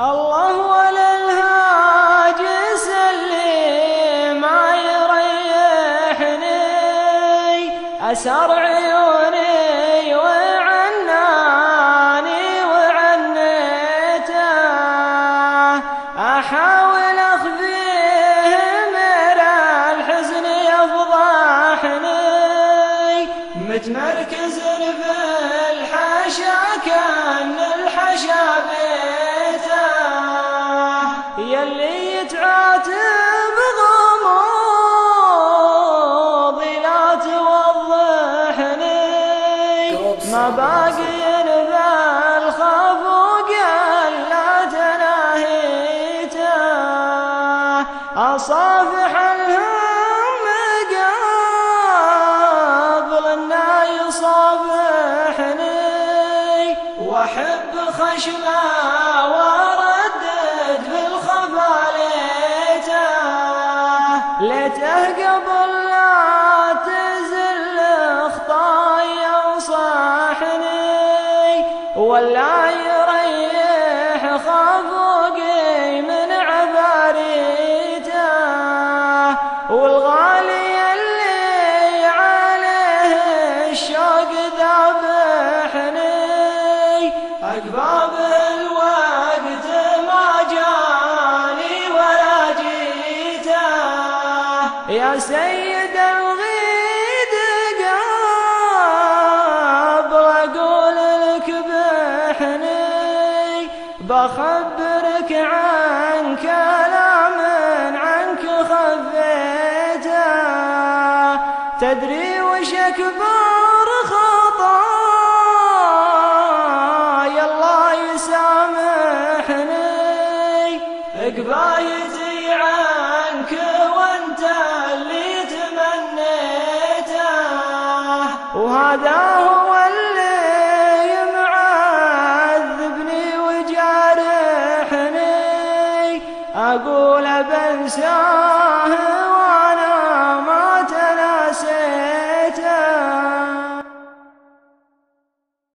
الله وللهاجس اللي ما يريحني. أسر عيوني وعناني وعنيته. أحاول أخفيه من الحزن يفضحني. متمركز في الحشا كان يلي يتعاتب غموضي لا توضحني. ما باقي ذا الخوف وقلا تناهيته أصافح الهم قبل النا يصافحني. وأحب خشمه ليته قبل لا تزل خطايا وصاحني ولا يريح خافوقي من عفاريته والغالي اللي عليه الشوق ذابحني. أقباب يا سيد الغيد قبل أقول لك بحني بخبرك عن كلام عنك خفيته تدري وش أكبر خطايا الله يسامحني؟ قبايتي وهذا هو اللي معذبني وجارحني. أقول بنساه